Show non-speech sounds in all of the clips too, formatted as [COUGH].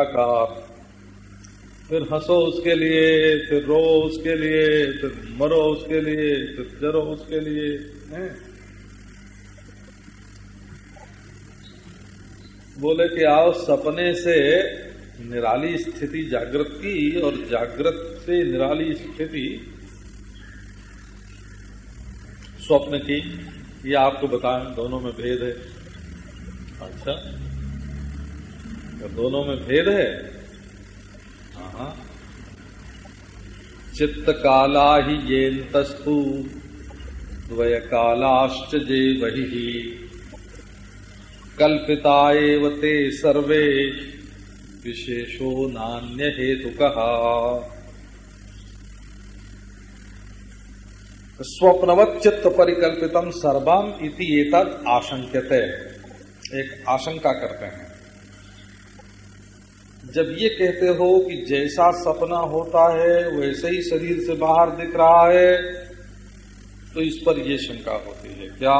आकार फिर हंसो उसके लिए, फिर रो उसके लिए, फिर मरो उसके लिए, फिर जरो उसके लिए, है? बोले कि आओ सपने से निराली स्थिति, जागृत की और जागृत से निराली स्थिति। स्वप्न की, ये आपको बताएँ, दोनों में भेद है। अच्छा। तो दोनों में भेद है हाँ। चित्त काला ही ये तस्तु द्वय कालाश्च जे वही कल्पिता ते सर्वे विशेषो नान्य हेतु कहा स्वप्नवत चित्त परिकल्पितम सर्वम इति एतद आशंक्यते। एक आशंका करते हैं। जब ये कहते हो कि जैसा सपना होता है, वैसे ही शरीर से बाहर दिख रहा है तो इस पर यह शंका होती है, क्या?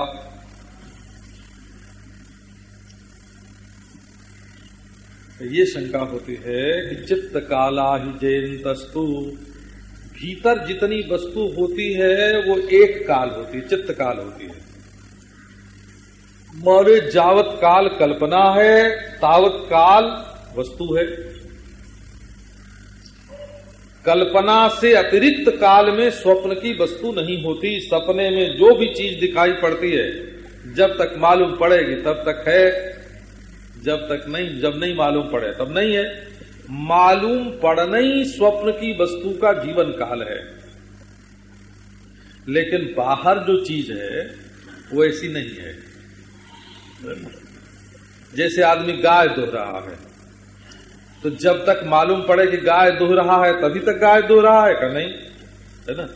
ये शंका होती है कि चित्त काला ही जैन तस्तु भीतर जितनी वस्तु होती है, वो एक काल होती है, चित्त काल होती है। मरे जावत काल कल्पना है, तावत काल वस्तु है। कल्पना से अतिरिक्त काल में स्वप्न की वस्तु नहीं होती। सपने में जो भी चीज़ दिखाई पड़ती है, जब तक मालूम पड़ेगी, तब तक है। जब तक नहीं, जब नहीं मालूम पड़े, तब नहीं है। मालूम पड़ना ही स्वप्न की वस्तु का जीवन काल है। लेकिन बाहर जो चीज़ है, वो ऐसी नहीं है। जैसे आदमी गाय दुह रहा है। तो जब तक मालूम पड़े कि गाय दुह रहा है, तभी तक गाय दुह रहा है का नहीं? है ना?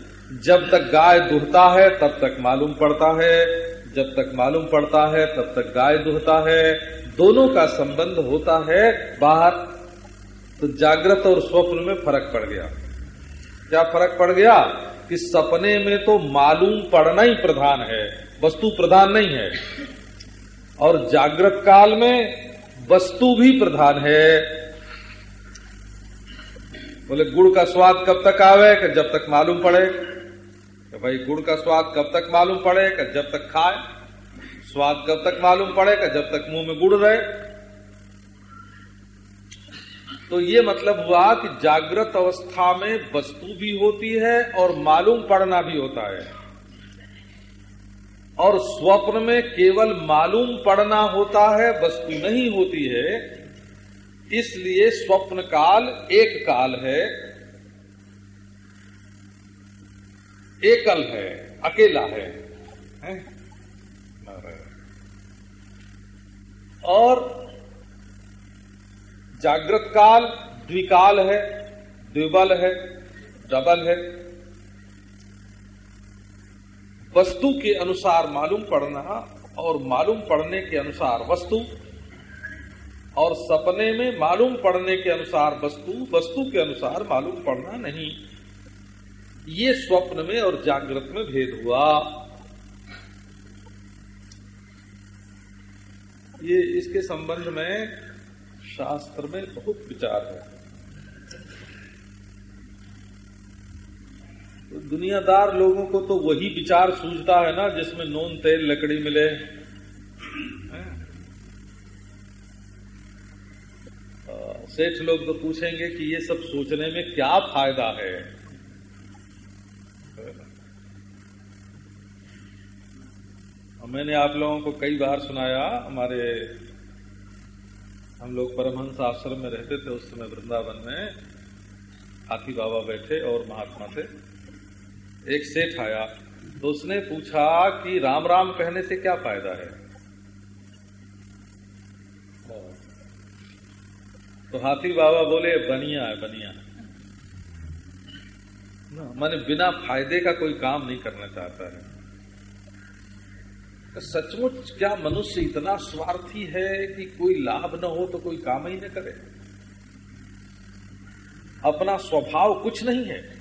जब तक गाय दुहता है, तब तक मालूम पड़ता है। जब तक मालूम पड़ता है, तब तक गाय दुहता है। दोनों का संबंध होता है बाहर। तो जागृत और स्वप्न में फ़र्क पड़ गया। क्या फ़र्क पड़ गया? कि सपने में तो मालूम पड़ना ही प्रधान है, वस्तु प्रधान नहीं है। और जागृत काल में वस्तु भी प्रधान है। बोले, गुड़ का स्वाद कब तक आवे कि जब तक मालूम पड़े? कि भाई, गुड़ का स्वाद कब तक मालूम पड़े कि जब तक खाए? स्वाद कब तक मालूम पड़ेगा जब तक मुँह में गुड़ रहे? तो ये मतलब हुआ कि जागृत अवस्था में वस्तु भी होती है और मालूम पड़ना भी होता है। और स्वप्न में केवल मालूम पड़ना होता है, वस्तु नहीं होती है इसलिए स्वप्न काल एक काल है एकल है अकेला है, है? और जागृत काल द्विकाल है द्विबल है डबल है। वस्तु के अनुसार मालूम पड़ना और मालूम पड़ने के अनुसार वस्तु और सपने में मालूम पड़ने के अनुसार, वस्तु वस्तु के अनुसार मालूम पड़ना नहीं। ये स्वप्न में और जागृत में भेद हुआ। ये इसके संबंध में शास्त्र में बहुत विचार है। तो दुनियादार लोगों को तो वही विचार सूझता है ना, जिसमें नून, तेल, लकड़ी मिले। सेठ लोग तो पूछेंगे कि ये सब सोचने में क्या फ़ायदा है? मैंने आप लोगों को कई बार सुनाया, हमारे, हम लोग परमहंस आश्रम में रहते थे उस समय वृंदावन में। हाथी बाबा बैठे और महात्मा थे। एक सेठ आया तो उसने पूछा कि राम राम कहने से क्या फ़ायदा है? तो हाथी बाबा बोले, बनिया है बनिया है। मैंने बिना फ़ायदे का कोई काम नहीं करना चाहता है। तो सचमुच क्या मनुष्य इतना स्वार्थी है कि कोई लाभ न हो तो कोई काम ही न करे? अपना स्वभाव कुछ नहीं है।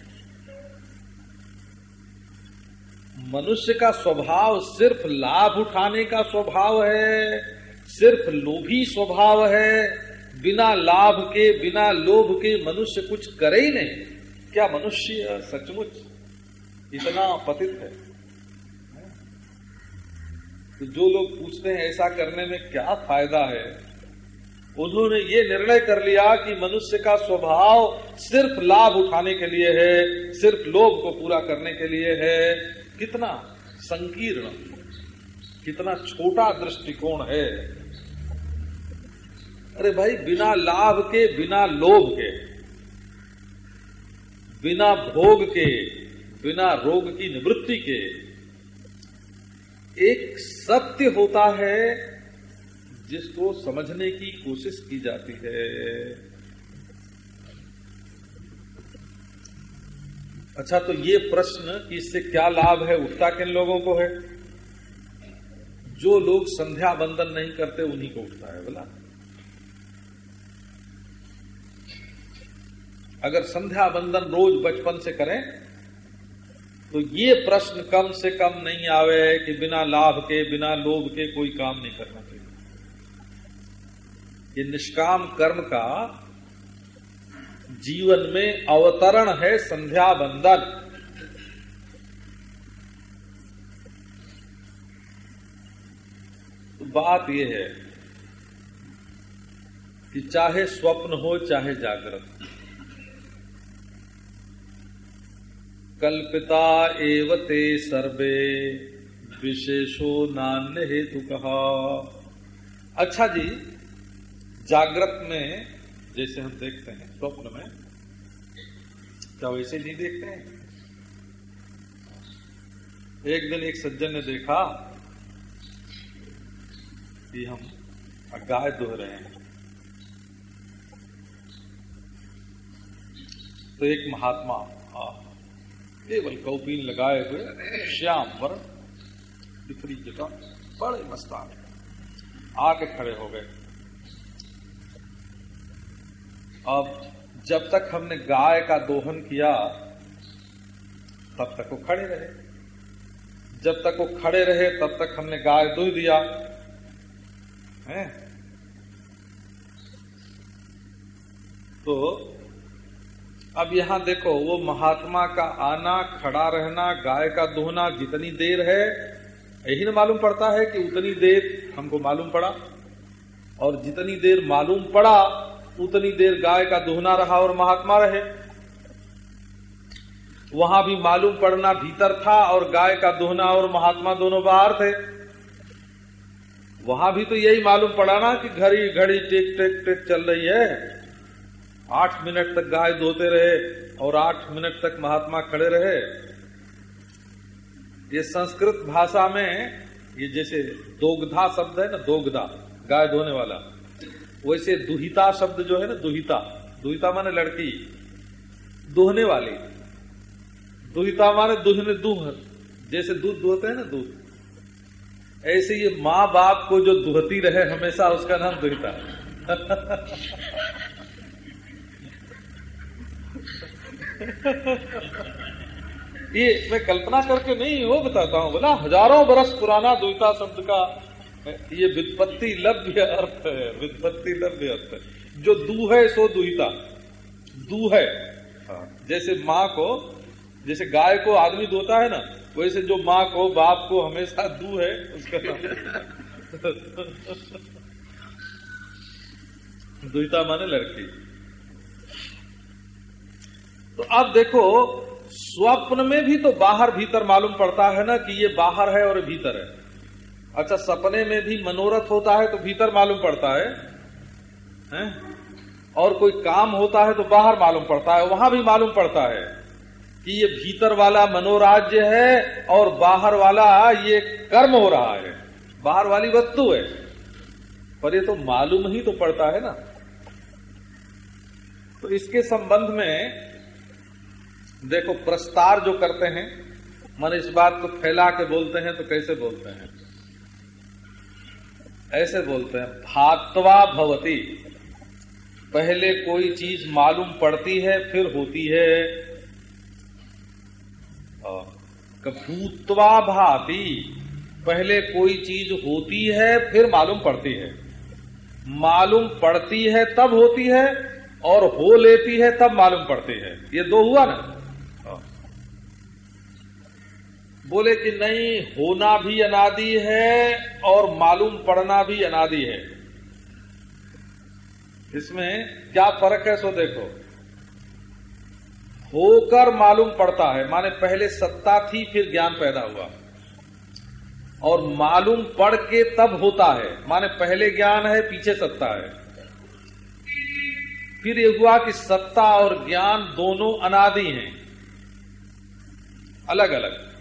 मनुष्य का स्वभाव सिर्फ़ लाभ उठाने का स्वभाव है, सिर्फ़ लोभी स्वभाव है बिना लाभ के, बिना लोभ के मनुष्य कुछ करे ही नहीं। क्या मनुष्य सचमुच इतना पतित है? तो जो लोग पूछते हैं, ऐसा करने में क्या फ़ायदा है? उन्होंने ये निर्णय कर लिया कि मनुष्य का स्वभाव सिर्फ़ लाभ उठाने के लिए है, सिर्फ़ लोभ को पूरा करने के लिए है। कितना संकीर्ण, कितना छोटा दृष्टिकोण है। अरे भाई, बिना लाभ के, बिना लोभ के, बिना भोग के, बिना रोग की निवृत्ति के, एक सत्य होता है जिसको समझने की कोशिश की जाती है। अच्छा तो ये प्रश्न कि इससे क्या लाभ है, उठता किन लोगों को है? जो लोग संध्या बंदन नहीं करते, उन्हीं को उठता है, बोला। अगर संध्या बंदन रोज बचपन से करें तो ये प्रश्न कम से कम नहीं आवे कि बिना लाभ के, बिना लोभ के कोई काम नहीं करना चाहिए। ये निष्काम कर्म का जीवन में अवतरण है संध्या बंदन तो बात यह है कि चाहे स्वप्न हो, चाहे जागृत कल्पिता एवते सर्वे। विशेषो नान्य हेतु कहा अच्छा जी, जागृत में जैसे हम देखते हैं, स्वप्न में, क्या वैसे नहीं देखते हैं? एक दिन एक सज्जन ने देखा कि हम गाय दुह रहे हैं। तो एक महात्मा केवल कौपीन लगाए हुए, श्याम वर्ण, बिखरी जगह, बड़े मस्तान। आके खड़े हो गए। अब जब तक हमने गाय का दोहन किया, तब तक वो खड़े रहे। जब तक वो खड़े रहे, तब तक हमने गाय दुह दिया। है? तो अब यहाँ देखो, वो महात्मा का आना, खड़ा रहना, गाय का दोहना जितनी देर है, यही ना मालूम पड़ता है कि उतनी देर हमको मालूम पड़ा। और जितनी देर मालूम पड़ा, उतनी देर गाय का दोहना रहा और महात्मा रहे। वहाँ भी मालूम पड़ना भीतर था और गाय का दोहना और महात्मा दोनों बाहर थे। वहाँ भी तो यही मालूम पड़ा ना कि घड़ी घड़ी, टिक टिक टिक चल रही है। आठ मिनट तक गाय धोते रहे और आठ मिनट तक महात्मा खड़े रहे। ये संस्कृत भाषा में, ये जैसे दोगधा शब्द है ना, दोगधा, गाय धोने वाला, वैसे दुहिता शब्द जो है ना, दुहिता दुहिता माने लड़की, दुहने वाली, दुहिता माने दुहने दूह, जैसे दूध दुहते हैं ना दूध, ऐसे ये माँ बाप को जो दुहती रहे, हमेशा उसका नाम दुहिता। [LAUGHS] [LAUGHS] ये मैं कल्पना करके नहीं वो बताता हूँ बोला हज़ारों बरस पुराना द्विता शब्द का ये वित्पत्ति लभ्य अर्थ है वित्पत्ति लभ्य अर्थ है। जो दू है सो दुहिता दू है। हाँ, जैसे माँ को जैसे गाय को आदमी धोता है ना वैसे जो माँ को बाप को हमेशा दू है उसका नाम [LAUGHS] दुहिता माने लड़की। तो अब देखो स्वप्न में भी तो बाहर भीतर मालूम पड़ता है ना कि ये बाहर है और भीतर है। अच्छा सपने में भी मनोरथ होता है तो भीतर मालूम पड़ता है, हैं? और कोई काम होता है तो बाहर मालूम पड़ता है वहाँ भी मालूम पड़ता है कि ये भीतर वाला मनोराज्य है और बाहर वाला ये कर्म हो रहा है। बाहर वाली वस्तु है। पर ये तो मालूम ही तो पड़ता है ना। तो इसके संबंध में देखो, प्रस्तार जो करते हैं, मन इस बात को फैला के बोलते हैं तो कैसे बोलते हैं? ऐसे बोलते हैं, भातवा भवती। पहले कोई चीज़ मालूम पड़ती है, फिर होती है। भूतवा भाती। पहले कोई चीज़ होती है, फिर मालूम पड़ती है। मालूम पड़ती है, तब होती है, और हो लेती है, तब मालूम पड़ती है। ये दो हुआ ना हाँ। बोले कि नहीं, होना भी अनादि है और मालूम पड़ना भी अनादि है। इसमें क्या फ़र्क है सो देखो। होकर मालूम पड़ता है, माने पहले सत्ता थी, फिर ज्ञान पैदा हुआ। और मालूम पढ़ के तब होता है, माने पहले ज्ञान है, पीछे सत्ता है। फिर ये हुआ कि सत्ता और ज्ञान दोनों अनादि हैं अलग अलग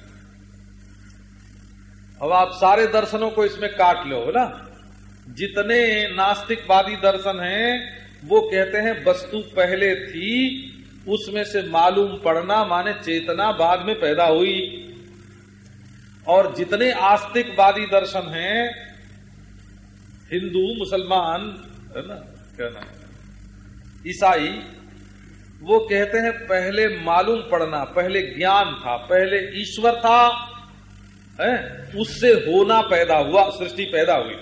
अब आप सारे दर्शनों को इसमें काट लो ना? जितने नास्तिकवादी दर्शन हैं, वो कहते हैं, वस्तु पहले थी, उसमें से मालूम पड़ना माने चेतना बाद में पैदा हुई। और जितने आस्तिकवादी दर्शन हैं, हिंदू, मुसलमान, है ना कहना ईसाई, वो कहते हैं, पहले मालूम पड़ना, पहले ज्ञान था, पहले ईश्वर था है? उससे होना पैदा हुआ, सृष्टि पैदा हुई।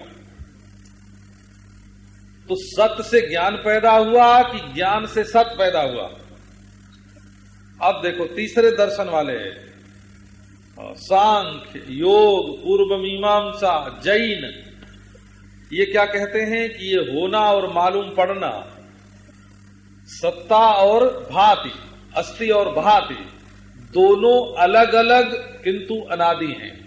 तो सत्य से ज्ञान पैदा हुआ कि ज्ञान से सत पैदा हुआ? अब देखो, तीसरे दर्शन वाले सांख्य, योग, पूर्व मीमांसा, जैन, ये क्या कहते हैं कि ये होना और मालूम पड़ना, सत्ता और भाति, अस्थि और भाति, दोनों अलग अलग किंतु अनादि हैं।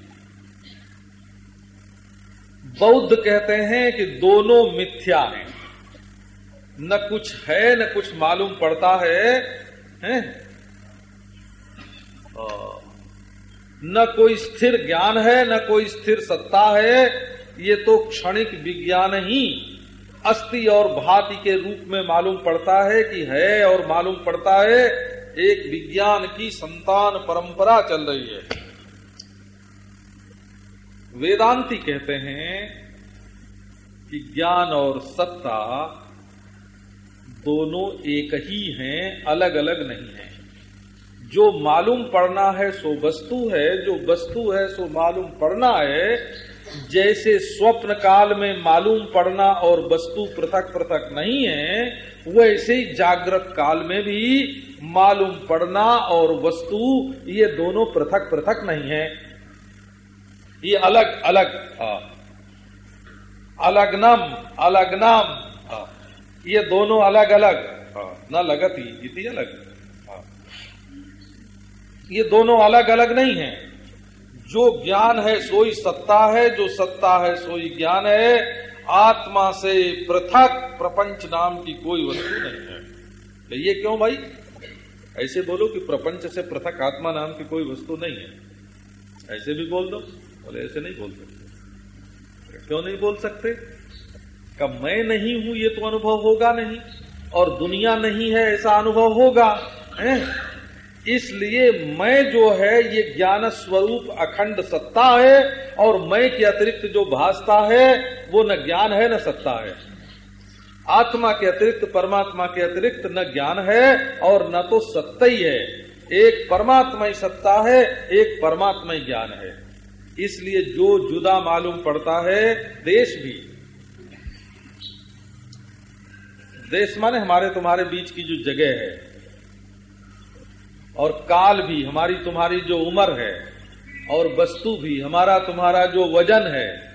बौद्ध कहते हैं कि दोनों मिथ्या हैं न कुछ है न कुछ मालूम पड़ता है, हैं? न कोई स्थिर ज्ञान है न कोई स्थिर सत्ता है ये तो क्षणिक विज्ञान ही अस्थि और भाति के रूप में मालूम पड़ता है कि है और मालूम पड़ता है एक विज्ञान की संतान परंपरा चल रही है वेदांती कहते हैं कि ज्ञान और सत्ता दोनों एक ही हैं अलग अलग नहीं है। जो मालूम पड़ना है सो वस्तु है, जो वस्तु है सो मालूम पड़ना है। जैसे स्वप्न काल में मालूम पड़ना और वस्तु पृथक पृथक नहीं है, वैसे ही जागृत काल में भी मालूम पड़ना और वस्तु, ये दोनों पृथक पृथक नहीं है। ये अलग अलग हाँ। अलग नम अलग नाम हाँ। ये दोनों अलग अलग हाँ। न लगती इति अलग ये दोनों अलग अलग नहीं है। जो ज्ञान है, सोई सत्ता है, जो सत्ता है, सोई ज्ञान है, आत्मा से पृथक प्रपंच नाम की कोई वस्तु नहीं है। तो ये क्यों भाई? ऐसे बोलो कि प्रपंच से पृथक आत्मा नाम की कोई वस्तु नहीं है। ऐसे भी बोल दो। बोले, ऐसे नहीं बोल सकते। क्यों नहीं बोल सकते? कब मैं नहीं हूँ, ये तो अनुभव होगा नहीं, और दुनिया नहीं है, ऐसा अनुभव होगा, है? इसलिए मैं जो है, ये ज्ञान स्वरूप अखंड सत्ता है, और मैं के अतिरिक्त जो भासता है, वो न ज्ञान है, न सत्ता है। आत्मा के अतिरिक्त, परमात्मा के अतिरिक्त न ज्ञान है, और न तो सत्ता ही है। एक परमात्मा ही सत्ता है, एक परमात्मा ही ज्ञान है। इसलिए जो जुदा मालूम पड़ता है, देश भी। देश माने हमारे तुम्हारे बीच की जो जगह है। और काल भी, हमारी तुम्हारी जो उम्र है, और वस्तु भी, हमारा तुम्हारा जो वज़न है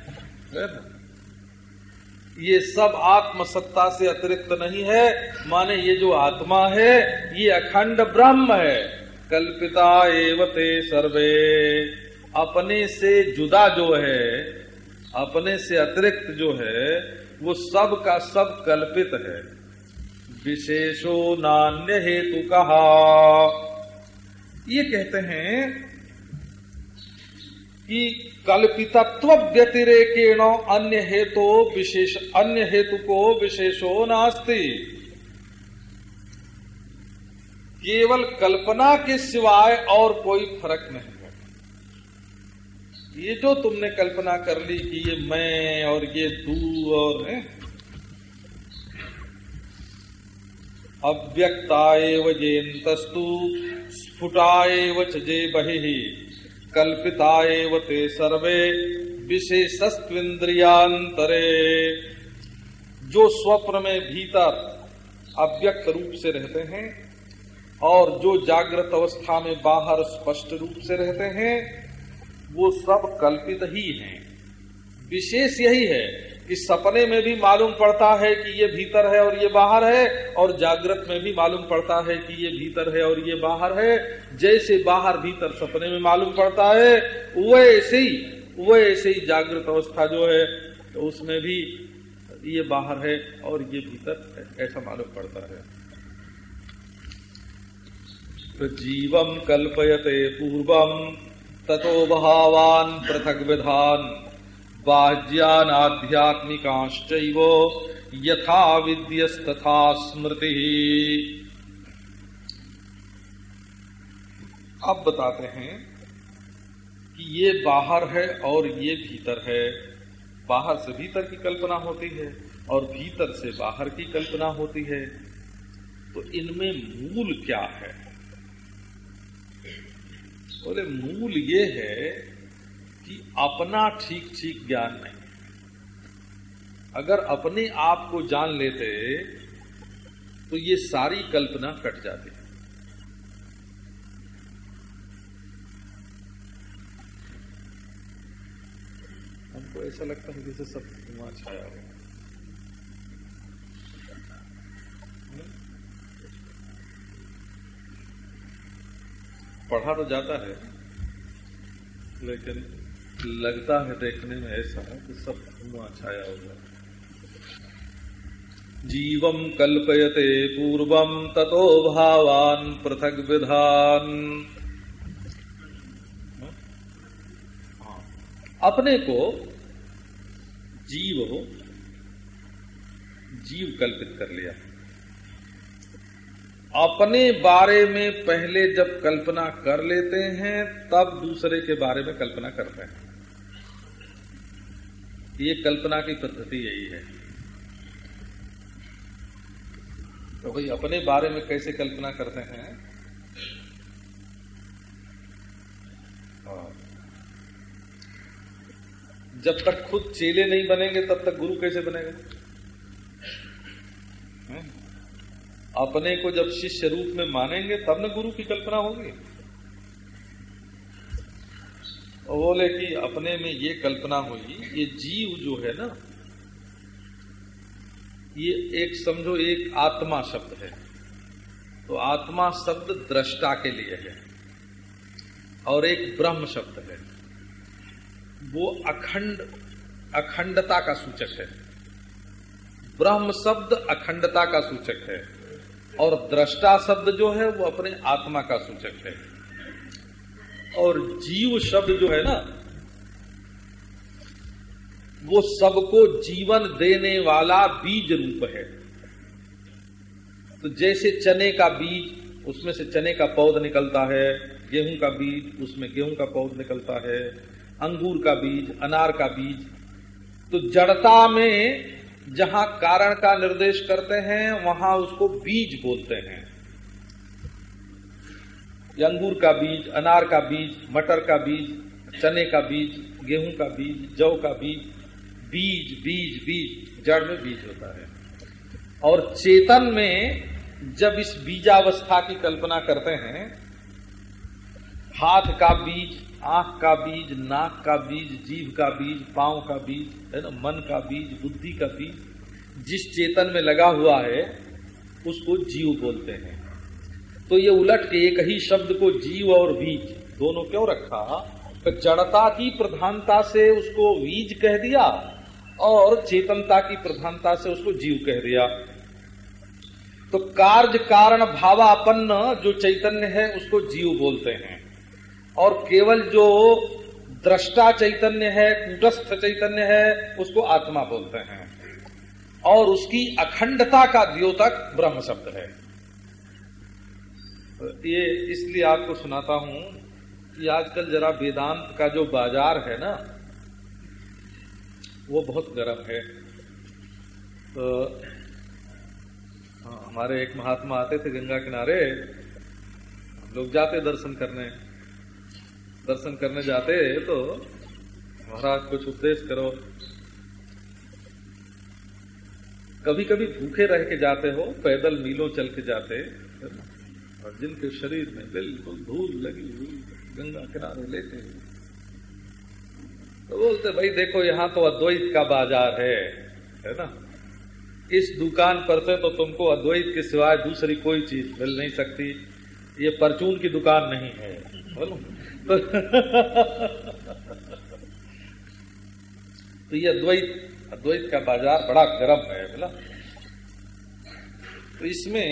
ये सब आत्मसत्ता से अतिरिक्त नहीं है। माने ये जो आत्मा है, ये अखंड ब्रह्म है। कल्पिता एवते सर्वे। अपने से जुदा जो है, अपने से अतिरिक्त जो है, वो सब का सब कल्पित है। विशेषो नान्य हेतु कहा। ये कहते हैं कि कल्पितत्व व्यतिरेकेण अन्य हेतु विशेष, अन्य हेतु को विशेषो नास्ति। केवल कल्पना के सिवाय और कोई फ़र्क नहीं। ये जो तुमने कल्पना कर ली कि ये मैं और ये तू और, है? अव्यक्ताएव जेन्तस्तु, स्फुटाएव च जे बहिः, कल्पिताएव ते सर्वे, विशेषस्त्विन्द्रियान्तरे। जो स्वप्न में भीतर अव्यक्त रूप से रहते हैं और जो जागृत अवस्था में बाहर स्पष्ट रूप से रहते हैं वो सब कल्पित ही हैं। विशेष यही है कि सपने में भी मालूम पड़ता है कि ये भीतर है और ये बाहर है, और जागृत में भी मालूम पड़ता है कि ये भीतर है और ये बाहर है। जैसे बाहर भीतर सपने में मालूम पड़ता है, वैसे ही वैसे ही जागृत अवस्था जो है तो उसमें भी ये बाहर है और ये भीतर ऐसा मालूम पड़ता है। तो जीवम कल्पयते पूर्वम ततो भावान पृथक विधान। बाह्यान आध्यात्मिकाश्च यथा विद्यस्तथा स्मृति। अब बताते हैं कि ये बाहर है और ये भीतर है। बाहर से भीतर की कल्पना होती है और भीतर से बाहर की कल्पना होती है। तो इनमें मूल क्या है? बोले, मूल ये है कि अपना ठीक ठीक ज्ञान नहीं। अगर अपने आप को जान लेते तो ये सारी कल्पना कट जाती हमको ऐसा लगता है जैसे सब धुआँ छाया हो पढ़ा तो जाता है, लेकिन लगता है देखने में ऐसा है कि सब धुआँ छाया होगा जीवम कल्पयते पूर्वम ततो भावान पृथक विधान। हाँ। अपने को जीव जीव कल्पित कर लिया। अपने बारे में पहले जब कल्पना कर लेते हैं, तब दूसरे के बारे में कल्पना करते हैं। ये कल्पना की पद्धति यही है। तो भाई, अपने बारे में कैसे कल्पना करते हैं? हाँ। जब तक खुद चेले नहीं बनेंगे, तब तक गुरु कैसे बनेगा? अपने को जब शिष्य रूप में मानेंगे, तब न गुरु की कल्पना होगी। बोले कि अपने में ये कल्पना हुई, ये जीव जो है ना, ये एक समझो एक आत्मा शब्द है। तो आत्मा शब्द दृष्टा के लिए है, और एक ब्रह्म शब्द है। वो अखंड, अखंडता का सूचक है। ब्रह्म शब्द अखंडता का सूचक है। और दृष्टा शब्द जो है वो अपने आत्मा का सूचक है। और जीव शब्द जो है ना, वो सबको जीवन देने वाला बीज रूप है। तो जैसे चने का बीज, उसमें से चने का पौध निकलता है, गेहूँ का बीज, उसमें गेहूँ का पौध निकलता है, अंगूर का बीज, अनार का बीज। तो जड़ता में जहाँ कारण का निर्देश करते हैं, वहाँ उसको बीज बोलते हैं। अंगूर का बीज, अनार का बीज, मटर का बीज, चने का बीज, गेहूँ का बीज, जौ का बीज बीज बीज बीज, जड़ में बीज होता है। और चेतन में जब इस बीजावस्था की कल्पना करते हैं, हाथ का बीज आँख का बीज, नाक का बीज जीव का बीज, पाँव का बीज, है ना, मन का बीज, बुद्धि का बीज, जिस चेतन में लगा हुआ है, उसको जीव बोलते हैं। तो ये उलट के एक ही शब्द को जीव और बीज, दोनों क्यों रखा? तो जड़ता की प्रधानता से उसको बीज कह दिया और चेतनता की प्रधानता से उसको जीव कह दिया। तो कार्य, कारण, भावापन्न जो चैतन्य है, उसको जीव बोलते हैं। और केवल जो दृष्टा चैतन्य है कूटस्थ चैतन्य है उसको आत्मा बोलते हैं। और उसकी अखंडता का द्योतक ब्रह्म शब्द है। ये इसलिए आपको सुनाता हूँ कि आजकल जरा वेदांत का जो बाज़ार है ना वो बहुत गर्म है। तो हाँ, हमारे एक महात्मा आते थे गंगा किनारे लोग जाते दर्शन करने। दर्शन करने जाते तो महाराज कुछ उपदेश करो। कभी कभी भूखे रह के जाते हो, पैदल मीलों चल के जाते और जिनके शरीर में बिल्कुल धूल लगी हुई गंगा किनारे लेते हुए तो बोलते, भाई देखो, यहाँ तो अद्वैत का बाज़ार है है ना? इस दुकान पर से तो तुमको अद्वैत के सिवाय दूसरी कोई चीज़ मिल नहीं सकती। ये परचून की दुकान नहीं है। बोलो। तो, ये अद्वैत अद्वैत का बाज़ार बड़ा गर्म है बोला तो इसमें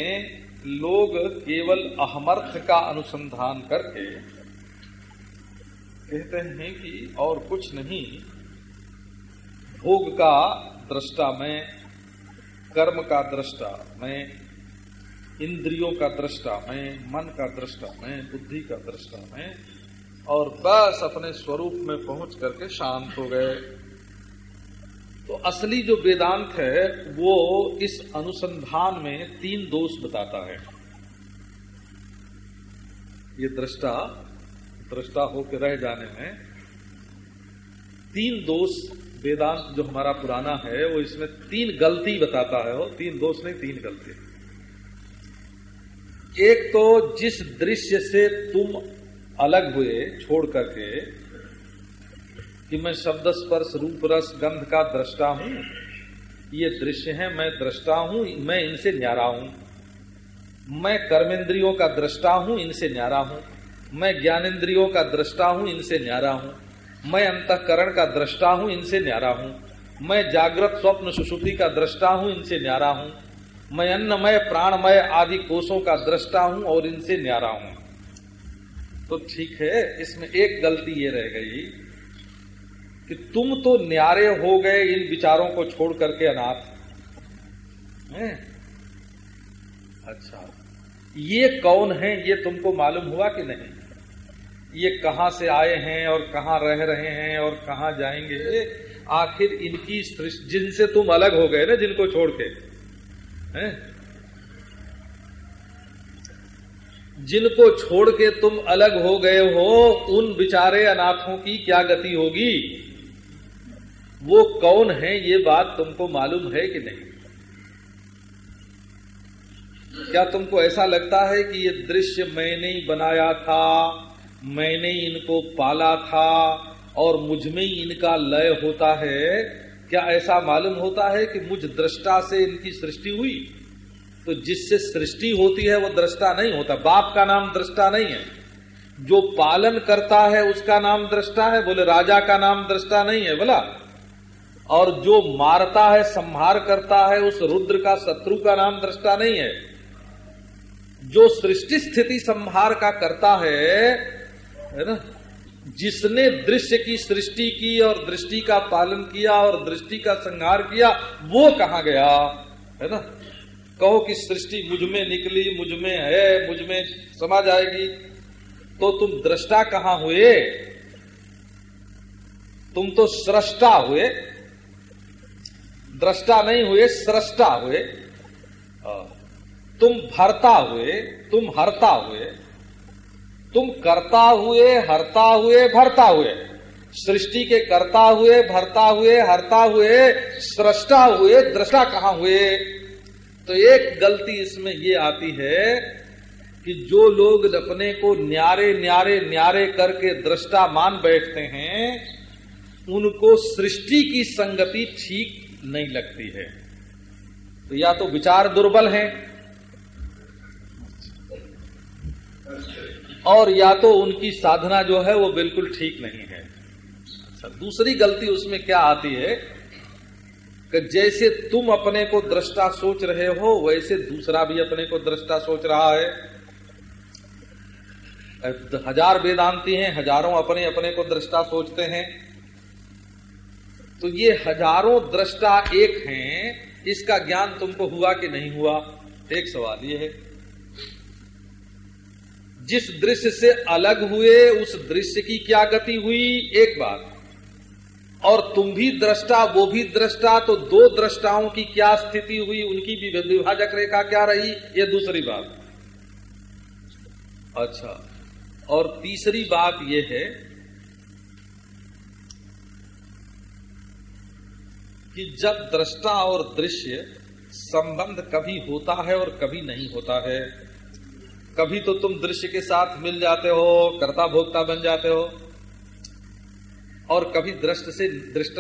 लोग केवल अहमर्थ का अनुसंधान करके कहते हैं कि और कुछ नहीं भोग का दृष्टा में कर्म का दृष्टा मैं इंद्रियों का दृष्टा मैं मन का दृष्टा मैं बुद्धि का दृष्टा मैं और बस अपने स्वरूप में पहुँच करके शांत हो गए। तो असली जो वेदांत है, वो इस अनुसंधान में तीन दोष बताता है। ये दृष्टा दृष्टा होकर रह जाने में तीन दोष वेदांत जो हमारा पुराना है, वो इसमें तीन गलती बताता है। वो तीन दोष नहीं, तीन गलती। एक तो जिस दृश्य से तुम अलग हुए छोड़ करके कि मैं शब्द स्पर्श रूप रस गंध का दृष्टा हूँ। ये दृश्य है, मैं दृष्टा हूँ, मैं इनसे न्यारा हूँ। मैं कर्मेंद्रियों का दृष्टा हूँ, इनसे न्यारा हूँ। मैं ज्ञानेन्द्रियों का दृष्टा हूँ, इनसे न्यारा हूँ। मैं अंतकरण का दृष्टा हूँ, इनसे न्यारा हूँ। मैं जागृत स्वप्न सुषुप्ति का दृष्टा हूँ, इनसे न्यारा हूँ। मैं अन्नमय, प्राणमय आदि कोषों का दृष्टा हूँ और इनसे न्यारा हूँ। तो ठीक है, इसमें एक गलती ये रह गई कि तुम तो न्यारे हो गए इन विचारों को छोड़ करके अनाथ। हैं? अच्छा। ये कौन है, ये तुमको मालूम हुआ कि नहीं? ये कहाँ से आए हैं और कहाँ रह रहे हैं और कहाँ जाएँगे? आखिर इनकी जिनसे तुम अलग हो गए ना, जिनको छोड़ के। जिनको छोड़ के तुम अलग हो गए हो, उन बिचारे अनाथों की क्या गति होगी? वो कौन है, ये बात तुमको मालूम है कि नहीं? क्या तुमको ऐसा लगता है कि ये दृश्य मैंने ही बनाया था, मैंने इनको पाला था, और मुझमें ही इनका लय होता है? क्या ऐसा मालूम होता है कि मुझ दृष्टा से इनकी सृष्टि हुई? तो जिससे सृष्टि होती है, वो दृष्टा नहीं होता। बाप का नाम दृष्टा नहीं है। जो पालन करता है, उसका नाम दृष्टा है। बोले, राजा का नाम दृष्टा नहीं है, बोला। और जो मारता है, संहार करता है, उस रुद्र का, शत्रु का नाम दृष्टा नहीं है। जो सृष्टि स्थिति संहार का करता है है ना, जिसने दृश्य की सृष्टि की और दृष्टि का पालन किया और दृष्टि का संहार किया, वो कहा गया, है ना? कहो कि सृष्टि मुझमें निकली, मुझमें है, मुझमें समा जाएगी। तो तुम दृष्टा कहाँ हुए? तुम तो सृष्टा हुए। दृष्टा नहीं हुए, सृष्टा हुए। तुम भरता हुए, तुम हरता हुए। तुम करता हुए, हरता हुए, भरता हुए। सृष्टि के करता हुए, भरता हुए, हरता हुए, सृष्टा हुए, दृष्टा कहा हुए? तो एक गलती इसमें ये आती है कि जो लोग अपने को न्यारे न्यारे न्यारे करके दृष्टा मान बैठते हैं, उनको सृष्टि की संगति ठीक नहीं लगती है। तो या तो विचार दुर्बल है, और या तो उनकी साधना जो है वो बिल्कुल ठीक नहीं है। अच्छा दूसरी गलती उसमें क्या आती है कि जैसे तुम अपने को दृष्टा सोच रहे हो, वैसे दूसरा भी अपने को दृष्टा सोच रहा है। हज़ार वेदांती हैं, हज़ारों अपने अपने को दृष्टा सोचते हैं। तो ये हज़ारों दृष्टा एक हैं, इसका ज्ञान तुमको हुआ कि नहीं हुआ? एक सवाल ये है। जिस दृश्य से अलग हुए, उस दृश्य की क्या गति हुई? एक बात। और तुम भी दृष्टा, वो भी दृष्टा तो दो दृष्टाओं की क्या स्थिति हुई, उनकी भी विभाजक रेखा क्या रही, ये दूसरी बात। अच्छा और तीसरी बात यह है कि जब दृष्टा और दृश्य संबंध कभी होता है और कभी नहीं होता है, कभी तो तुम दृश्य के साथ मिल जाते हो कर्ता भोक्ता बन जाते हो और कभी दृष्ट से दृष्ट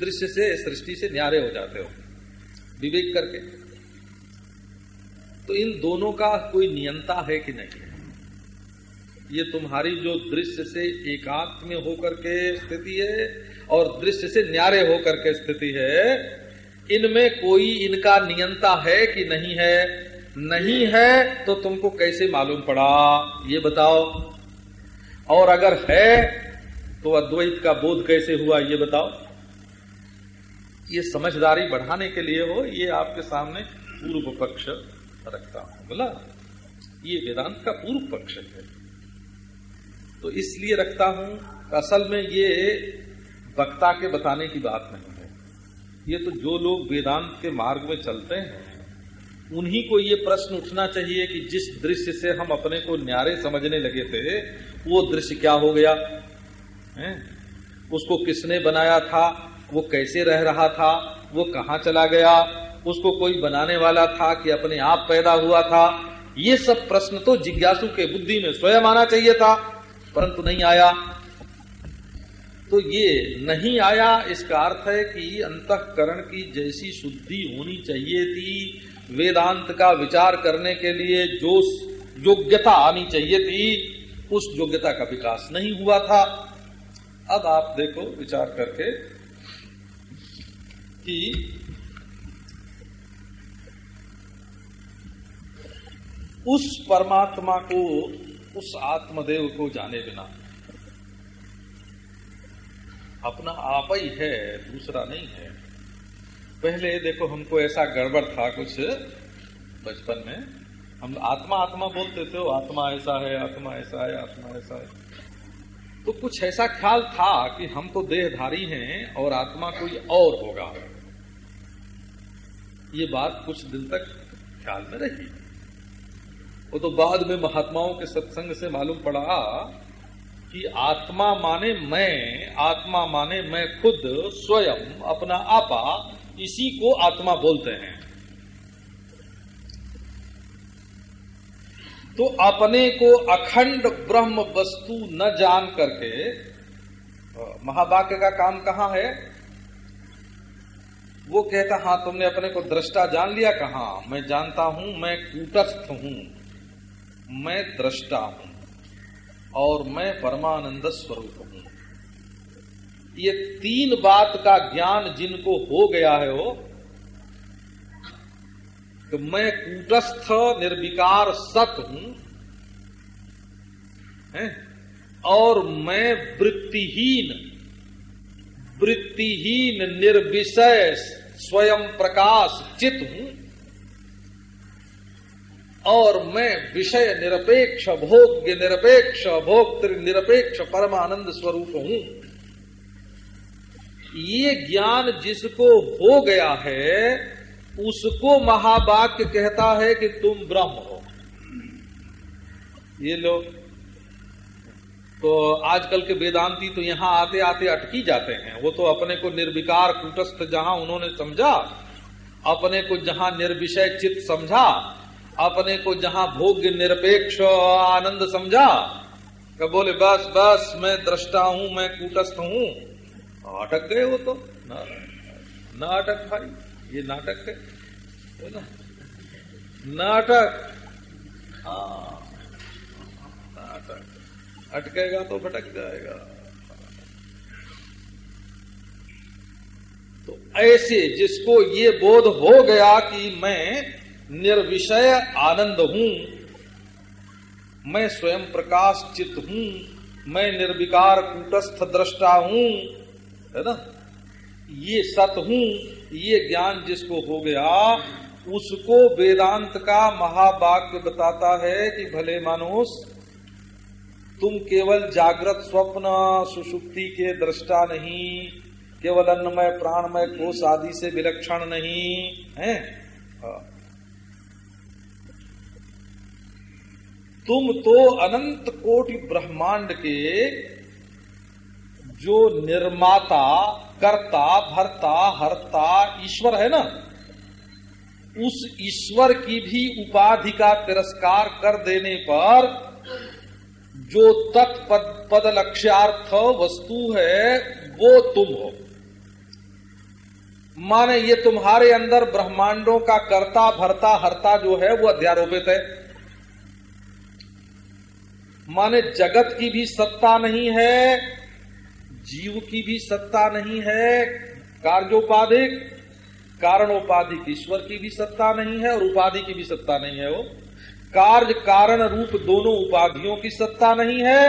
दृश्य से, सृष्टि से न्यारे हो जाते हो, विवेक करके। तो इन दोनों का कोई नियंता है कि नहीं? ये तुम्हारी जो दृश्य से एकांत में होकर के स्थिति है और दृश्य से न्यारे होकर के स्थिति है, इनमें कोई इनका नियंता है कि नहीं है? नहीं है तो तुमको कैसे मालूम पड़ा? ये बताओ। और अगर है तो अद्वैत का बोध कैसे हुआ ये बताओ। ये समझदारी बढ़ाने के लिए हो, ये आपके सामने पूर्व पक्ष रखता हूँ, बोला। ये वेदांत का पूर्व पक्ष है। तो इसलिए रखता हूँ, असल में ये वक्ता के बताने की बात नहीं है। ये तो जो लोग वेदांत के मार्ग में चलते हैं, उन्हीं को ये प्रश्न उठना चाहिए कि जिस दृश्य से हम अपने को न्यारे समझने लगे थे, वो दृश्य क्या हो गया? उसको किसने बनाया था? वो कैसे रह रहा था? वो कहाँ चला गया? उसको कोई बनाने वाला था कि अपने आप पैदा हुआ था? ये सब प्रश्न तो जिज्ञासु के बुद्धि में स्वयं आना चाहिए था, परंतु नहीं आया। तो ये नहीं आया, इसका अर्थ है कि अंतकरण की जैसी शुद्धि होनी चाहिए थी, वेदांत का विचार करने के लिए जो योग्यता आनी चाहिए थी, उस योग्यता का विकास नहीं हुआ था। अब आप देखो, विचार करके कि उस परमात्मा को, उस आत्मदेव को जाने बिना अपना आप ही है, दूसरा नहीं है। पहले देखो, हमको ऐसा गड़बड़ था कुछ बचपन में। हम आत्मा आत्मा बोलते थे आत्मा ऐसा है, आत्मा ऐसा है, आत्मा ऐसा है। तो कुछ ऐसा ख्याल था कि हम तो देहधारी हैं और आत्मा कोई और होगा। ये बात कुछ दिन तक ख्याल में रही। वो तो बाद में महात्माओं के सत्संग से मालूम पड़ा कि आत्मा माने मैं, आत्मा माने मैं खुद, स्वयं, अपना आपा, इसी को आत्मा बोलते हैं। तो अपने को अखंड ब्रह्म वस्तु न जान करके महावाक्य का काम कहाँ है? वो कहता हाँ तुमने अपने को दृष्टा जान लिया कहा? मैं जानता हूँ, मैं कूटस्थ हूँ। मैं दृष्टा हूँ और मैं परमानंद स्वरूप हूँ। ये तीन बात का ज्ञान जिनको हो गया है वो तो मैं कूटस्थ निर्विकार सत हूँ, है? और मैं वृत्तिहीन वृत्तिहीन निर्विषय स्वयं प्रकाश चित हूँ, और मैं विषय निरपेक्ष, भोग्य निरपेक्ष, भोक्तृ निरपेक्ष परमानंद स्वरूप हूँ ये ज्ञान जिसको हो गया है उसको महावाक्य कहता है कि तुम ब्रह्म हो। ये लोग तो आजकल के वेदांती तो यहाँ आते आते अटकी जाते हैं। वो तो अपने को निर्विकार कुटस्थ जहाँ उन्होंने समझा, अपने को जहाँ निर्विषय चित्त समझा, अपने को जहाँ भोग्य निरपेक्ष आनंद समझा कब बोले, बस बस, मैं दृष्टा हूँ, मैं कूटस्थ हूँ। अटक गए वो तो। न अटक भाई। ये नाटक है ना? नाटक। हाँ नाटक। अटकेगा तो भटक जाएगा। तो ऐसे जिसको ये बोध हो गया कि मैं निर्विषय आनंद हूँ, मैं स्वयं प्रकाश चित्त हूँ, मैं निर्विकार कूटस्थ दृष्टा हूँ, है ना? ये सत हूँ ये ज्ञान जिसको हो गया, उसको वेदांत का महावाक्य बताता है कि, भले मानुष, तुम केवल जागृत स्वप्न, सुषुप्ति के दृष्टा नहीं, केवल अन्नमय, प्राणमय, कोष आदि से विलक्षण नहीं, है हाँ। तुम तो अनंत कोटि ब्रह्मांड के जो निर्माता कर्ता, भरता, हरता, ईश्वर है ना? उस ईश्वर की भी उपाधि का तिरस्कार कर देने पर जो तत्पद पद लक्ष्यार्थ वस्तु है, वो तुम हो। माने ये तुम्हारे अंदर ब्रह्मांडों का कर्ता, भरता, हरता जो है, वो अध्यारोपित है। माने जगत की भी सत्ता नहीं है जीव की भी सत्ता नहीं है, कार्योपाधिक, कारणोपाधिक। ईश्वर की भी सत्ता नहीं है और उपाधि की भी सत्ता नहीं है वो। कार्य, कारण, रूप दोनों उपाधियों की सत्ता नहीं है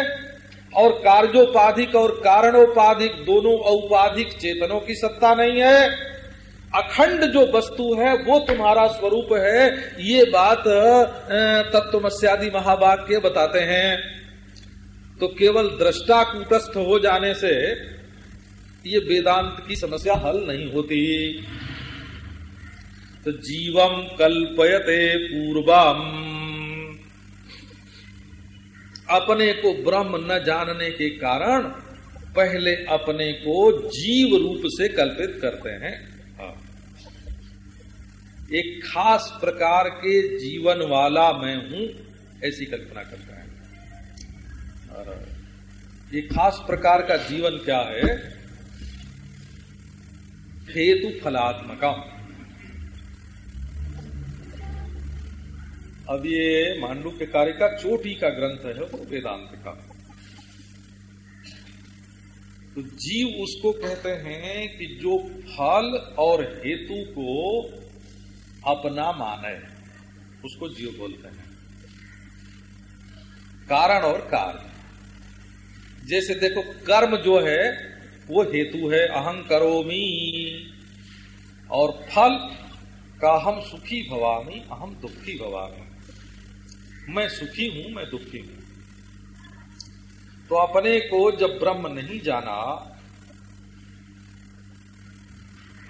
और कार्योपाधिक और कारणोपाधिक दोनों औपाधिक चेतनों की सत्ता नहीं है। अखंड जो वस्तु है, वो तुम्हारा स्वरूप है। ये बात तत्वमस्यादि महावाक्य बताते हैं। तो केवल दृष्टा कूटस्थ हो जाने से ये वेदांत की समस्या हल नहीं होती। तो जीवम कल्पयते पूर्वम। अपने को ब्रह्म न जानने के कारण पहले अपने को जीव रूप से कल्पित करते हैं। हाँ। एक खास प्रकार के जीवन वाला मैं हूँ, ऐसी कल्पना करता है। ये खास प्रकार का जीवन क्या है? हेतु फलात्मका। अब ये मांडू के कार्य का चोटी का ग्रंथ है, वो वेदांत का तो जीव उसको कहते हैं कि जो फल और हेतु को अपना माने, उसको जीव बोलते हैं। कारण और कार्य। जैसे देखो, कर्म जो है, वो हेतु है, अहं करोमी। और फल का हम सुखी भवामी अहम दुखी भवामी। मैं सुखी हूँ, मैं दुखी हूँ। तो अपने को जब ब्रह्म नहीं जाना,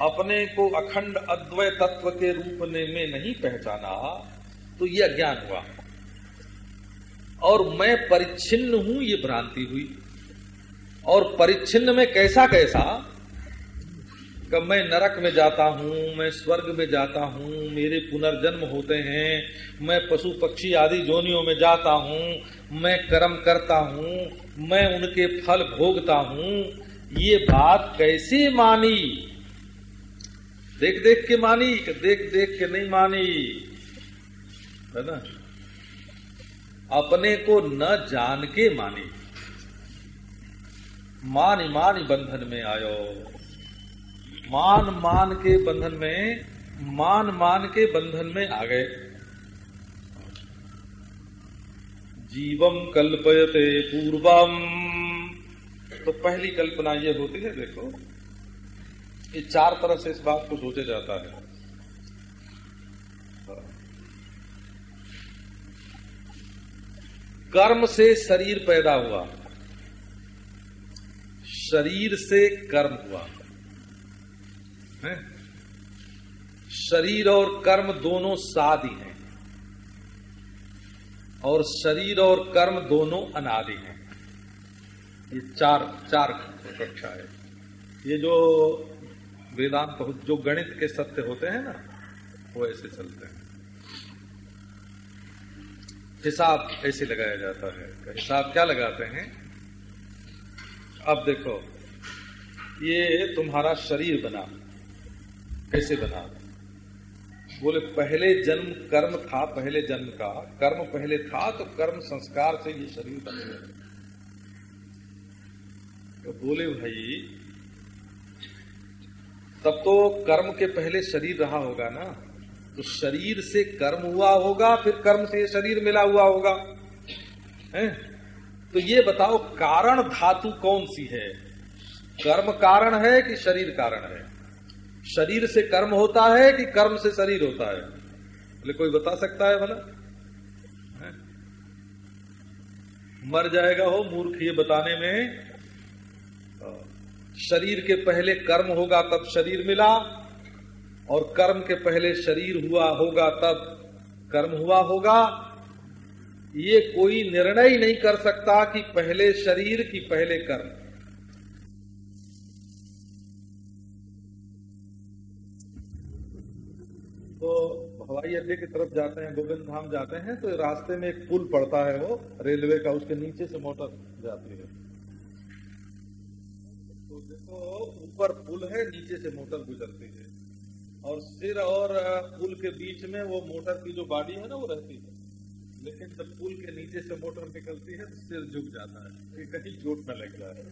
अपने को अखंड अद्वय तत्व के रूप में नहीं पहचाना तो यह अज्ञान हुआ। और मैं परिच्छिन्न हूँ, ये भ्रांति हुई। और परिच्छिन्न में कैसा कैसा? कब मैं नरक में जाता हूँ, मैं स्वर्ग में जाता हूँ, मेरे पुनर्जन्म होते हैं, मैं पशु पक्षी आदि जोनियों में जाता हूँ, मैं कर्म करता हूँ, मैं उनके फल भोगता हूँ, ये बात कैसे मानी? देख देख के मानी, देख देख के नहीं मानी। है ना? अपने को न जान के मानी। मानी मान बंधन में आयो। मान मान के बंधन में, मान मान के बंधन में आ गए। जीवम कल्पयते पूर्वम। तो पहली कल्पना ये होती है, देखो ये चार तरह से इस बात को सोचा जाता है। कर्म से शरीर पैदा हुआ। शरीर से कर्म हुआ। है? शरीर और कर्म दोनों सादि हैं। और शरीर और कर्म दोनों अनादि हैं। ये चार चार कक्षा है। ये जो वेदांत जो गणित के सत्य होते हैं ना, वो ऐसे चलते हैं। हिसाब ऐसे लगाया जाता है। हिसाब क्या लगाते हैं? अब देखो, ये तुम्हारा शरीर बना। कैसे बना? बोले, पहले जन्म कर्म था, पहले जन्म का। कर्म पहले था तो कर्म संस्कार से ये शरीर बन गया। तो बोले, भाई, तब तो कर्म के पहले शरीर रहा होगा ना। तो शरीर से कर्म हुआ होगा, फिर कर्म से ये शरीर मिला हुआ होगा। है? तो ये बताओ, कारण धातु कौन सी है? कर्म कारण है कि शरीर कारण है? शरीर से कर्म होता है कि कर्म से शरीर होता है? बोले कोई बता सकता है भला? मर जाएगा हो मूर्ख, ये बताने में शरीर के पहले कर्म होगा तब शरीर मिला, और कर्म के पहले शरीर हुआ होगा तब कर्म हुआ होगा ये कोई निर्णय नहीं कर सकता कि पहले शरीर की पहले कर्म। तो हवाई अड्डे की तरफ़ जाते हैं गोविंद धाम जाते हैं तो रास्ते में एक पुल पड़ता है वो, रेलवे का, उसके नीचे से मोटर जाती है। तो देखो, ऊपर पुल है, नीचे से मोटर गुजरती है। और सिर और पुल के बीच में वो मोटर की जो बाडी है ना, वो रहती है। लेकिन जब पुल के नीचे से मोटर निकलती है तो सिर झुक जाता है। कि कहीं चोट न लग जाए।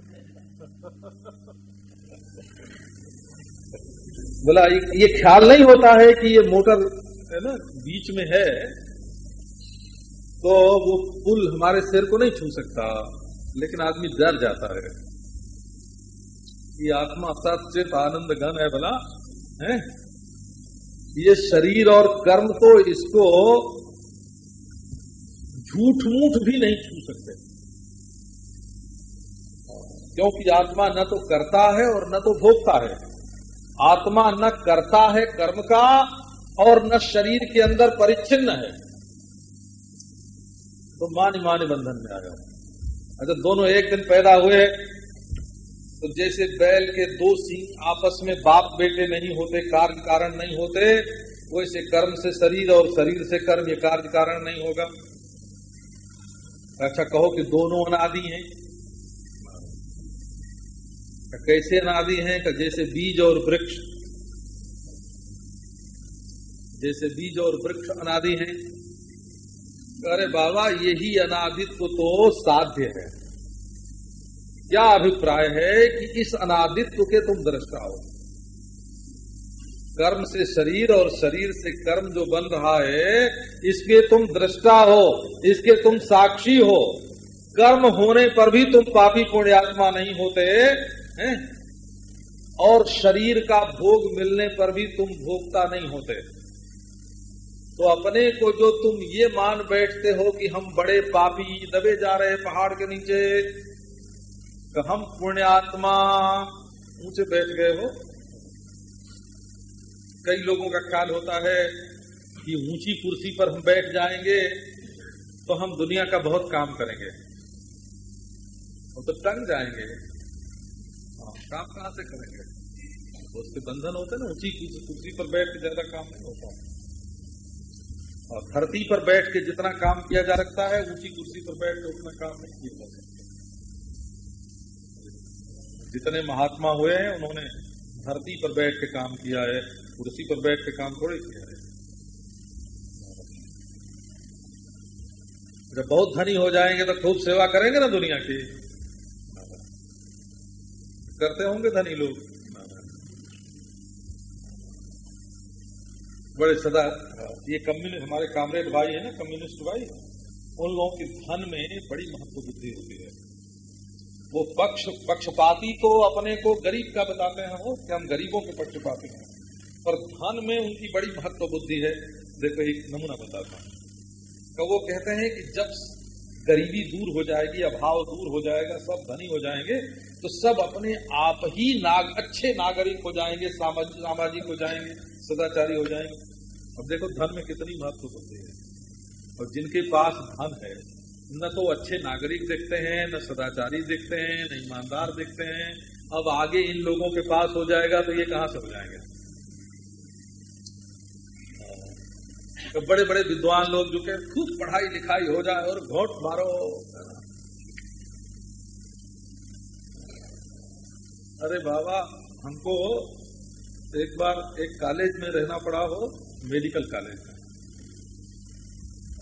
बोला, ये ख्याल नहीं होता है कि ये मोटर है ना, बीच में है तो वो पुल हमारे सिर को नहीं छू सकता, लेकिन आदमी डर जाता है ये आत्मा सचित आनंद गन है भला है? ये शरीर और कर्म तो इसको झूठ मूठ भी नहीं छू सकते। क्योंकि आत्मा न तो करता है और न तो भोगता है। आत्मा न करता है कर्म का और न शरीर के अंदर परिच्छिन्न है। तो मानी मानी बंधन में आ गया अच्छा दोनों एक दिन पैदा हुए तो जैसे बैल के दो सिंह आपस में बाप बेटे नहीं होते, कार्य कारण नहीं होते, वैसे कर्म से शरीर और शरीर से कर्म ये कार्य कारण नहीं होगा। अच्छा कहो कि दोनों अनादि हैं। कैसे अनादि हैं? कि जैसे बीज और वृक्ष। जैसे बीज और वृक्ष अनादि हैं। अरे बाबा, यही अनादित्व तो साध्य है। क्या अभिप्राय है कि इस अनादित्व के तुम दृष्टा हो? कर्म से शरीर और शरीर से कर्म जो बन रहा है, इसके तुम दृष्टा हो, इसके तुम साक्षी हो। कर्म होने पर भी तुम पापी पुण्यात्मा नहीं होते, हैं? और शरीर का भोग मिलने पर भी तुम भोगता नहीं होते। तो अपने को जो तुम ये मान बैठते हो कि हम बड़े पापी दबे जा रहे पहाड़ के नीचे तो हम पुण्यात्मा ऊँचे बैठ गए हो। कई लोगों का ख्याल होता है कि ऊँची कुर्सी पर हम बैठ जाएँगे तो हम दुनिया का बहुत काम करेंगे। हम तो टंग जाएँगे। काम कहाँ से करेंगे? तो उसके बंधन होते ना, ऊँची कुर्सी पर बैठ के ज़्यादा काम नहीं होता। और धरती पर बैठ के जितना काम किया जा सकता है, ऊँची कुर्सी पर बैठ के उतना काम नहीं किया जा सकता। जितने महात्मा हुए हैं, उन्होंने धरती पर बैठ के काम किया है। कुर्सी पर बैठ के काम थोड़े किया है। जब बहुत धनी हो जाएँगे तो खूब सेवा करेंगे ना दुनिया की। करते होंगे धनी लोग। बड़े सदा, ये कम्युनिस्ट हमारे कामरेड भाई है ना, कम्युनिस्ट भाई, उन लोगों की धन में बड़ी महत्व बुद्धि होती है। वो पक्ष, पक्षपाती तो अपने को गरीब का बताते हैं वो कि हम गरीबों के पक्षपाती हैं। पर धन में उनकी बड़ी महत्व बुद्धि है। देखो, एक नमूना बताता हूँ। तो वो कहते हैं कि जब गरीबी दूर हो जाएगी, अभाव दूर हो जाएगा, सब धनी हो जाएँगे तो सब अपने आप ही नाग, अच्छे नागरिक हो जाएँगे सामाजिक हो जाएँगे, सदाचारी हो जाएँगे। अब देखो, धन में कितनी महत्व होती है। और जिनके पास धन है, न तो अच्छे नागरिक देखते हैं, न सदाचारी देखते हैं, न ईमानदार देखते हैं। अब आगे इन लोगों के पास हो जाएगा तो ये कहाँ से हो जाएँगे? तो बड़े बड़े विद्वान लोग जो के खूब पढ़ाई लिखाई हो जाए और घोट मारो। अरे बाबा, हमको एक बार एक कॉलेज में रहना पड़ा हो मेडिकल कॉलेज में।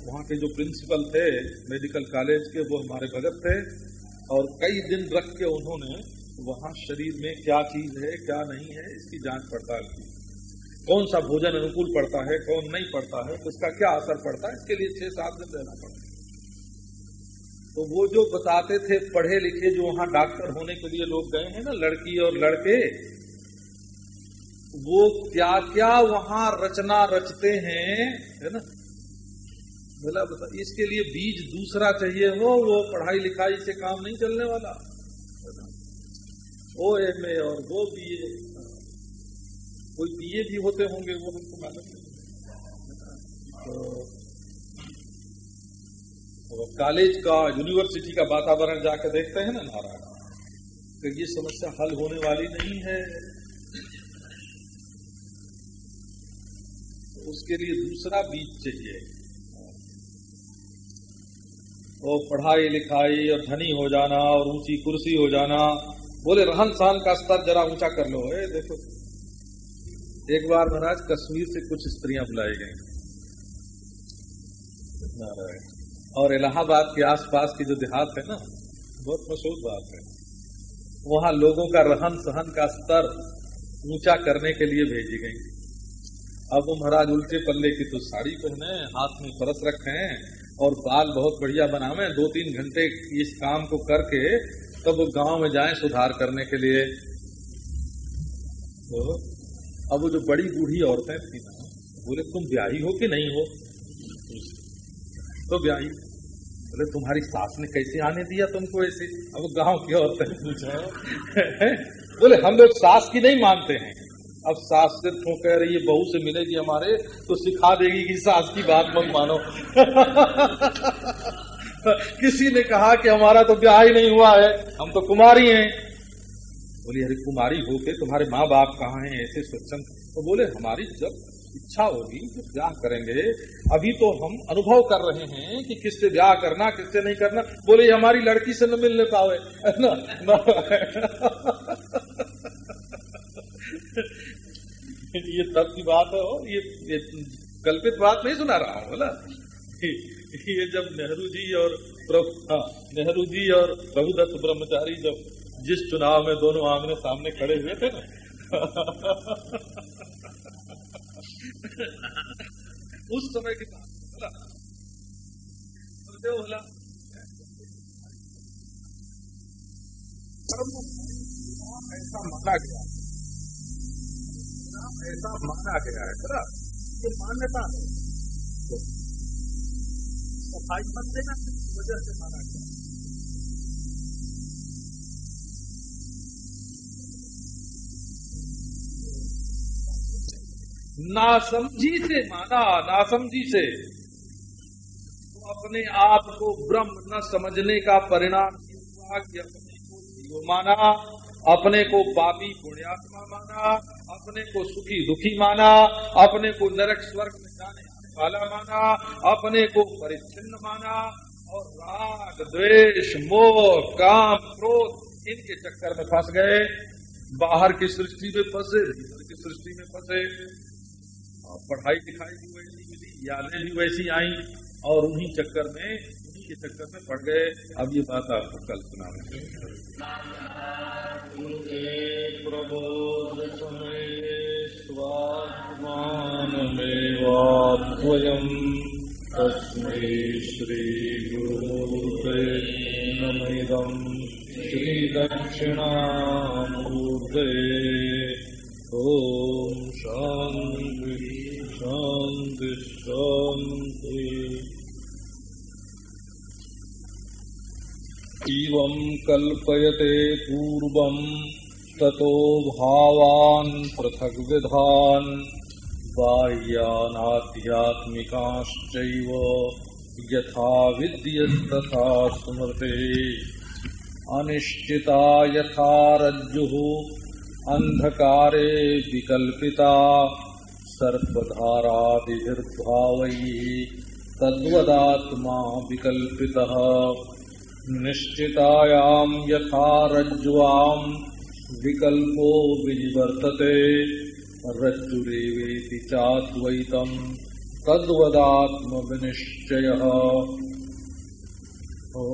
वहाँ के जो प्रिंसिपल थे मेडिकल कॉलेज के, वो हमारे भगत थे और कई दिन रख के उन्होंने वहाँ शरीर में क्या चीज़ है, क्या नहीं है, इसकी जाँच पड़ताल की। कौन सा भोजन अनुकूल पड़ता है, कौन नहीं पड़ता है उसका क्या असर पड़ता है, इसके लिए छह सात दिन रहना पड़ता है। तो वो जो बताते थे, पढ़े लिखे, जो वहाँ डॉक्टर होने के लिए लोग गए हैं ना, लड़की और लड़के, वो क्या क्या वहाँ रचना रचते हैं, है ना? बोला बता, इसके लिए बीज दूसरा चाहिए हो, वो पढ़ाई लिखाई से काम नहीं चलने वाला। ओ एम ए और वो बी ए। कोई बी ए भी होते होंगे, वो हमको मालूम नहीं। तो कॉलेज का, यूनिवर्सिटी का वातावरण जाकर देखते हैं ना नारायण। तो ये समस्या हल होने वाली नहीं है। तो उसके लिए दूसरा बीज चाहिए। वो पढ़ाई लिखाई और धनी हो जाना और ऊँची कुर्सी हो जाना, बोले रहन सहन का स्तर जरा ऊँचा कर लो। है देखो एक बार महाराज कश्मीर से कुछ स्त्रियाँ बुलाई गई। और इलाहाबाद के आसपास की जो देहात है ना, बहुत मशहूर बात है। वहाँ लोगों का रहन सहन का स्तर ऊँचा करने के लिए भेजी गई। अब वो महाराज उल्टे पल्ले की तो साड़ी पहने, हाथ में परस रखे और बाल बहुत बढ़िया बनावे दो तीन घंटे इस काम को करके तब वो गाँव में जाएँ सुधार करने के लिए। तो अब वो जो बड़ी बूढ़ी औरतें थी ना बोले, तुम ब्याही हो कि नहीं हो? तो ब्याही। बोले तुम्हारी सास ने कैसे आने दिया तुमको ऐसे? अब गाँव की औरतें पूछा [LAUGHS] बोले, हम लोग सास की नहीं मानते हैं। अब सास से तो कह रही है, बहू से मिलेगी हमारे तो सिखा देगी कि सास की बात मत मानो। [LAUGHS] किसी ने कहा कि हमारा तो ब्याह ही नहीं हुआ है, हम तो कुमारी हैं। बोली अरे कुमारी हो के तुम्हारे माँ बाप कहाँ हैं? ऐसे सत्संग तो बोले हमारी जब इच्छा होगी तो ब्याह करेंगे अभी तो हम अनुभव कर रहे हैं कि किससे ब्याह करना किससे नहीं करना। बोले हमारी लड़की से न मिलने पावे ना, [LAUGHS] ये तब की बात है ये, ये कल्पित बात नहीं सुना रहा हूँ बोला [LAUGHS] ये जब नेहरू जी और प्रभु हाँ नेहरू जी और प्रभुदत्त ब्रह्मचारी जब जिस चुनाव में दोनों आमने सामने खड़े हुए थे ना। उस समय की बात ऐसा माना गया। ऐसा माना गया है बड़ा ये मान्यता है सफ़ाई मत देना वजह से माना गया? नासमझी से माना नासमझी से। तो अपने आप को ब्रह्म न समझने का परिणाम कि अपने को जीव माना, अपने को पापी पुण्यात्मा माना, अपने को सुखी दुखी माना, अपने को नरक स्वर्ग में जाने वाला माना, अपने को परिच्छिन्न माना, और राग, द्वेष, मोह, काम, क्रोध, इनके चक्कर में फंस गए। बाहर की सृष्टि में फंसे, भीतर की सृष्टि में फंसे। पढ़ाई लिखाई भी वैसी मिली, यादें भी वैसी आई, और उन्हीं चक्कर में, उन्हीं के चक्कर में पड़ गए। अब ये बात आपको कल सुना तस्मै श्रीगुरुमूर्ते नमिदम् श्रीदक्षिणामूर्ते। ॐ शान्ति। शान्ति शान्ति इवं कल्पयते पूर्वम् ततो भावान् पृथग्विधान्, बाह्यानाध्यात्मिकाश्चैव यथा विद्यस्तथा स्मृते। अनिश्चिता यथा रज्जुः, अन्धकारे विकल्पिता सर्पधारादिभिर्भावैः तद्वदात्मा विकल्पितः निश्चितायाम् यथा रज्ज्वाम् विकल्पो विनिवर्तते। रज्जुरेवेति चाद्वैतम् तद्वदात्मविनिश्चयः। ओ